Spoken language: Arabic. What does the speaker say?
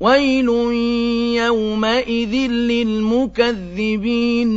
ويل يومئذ للمكذبين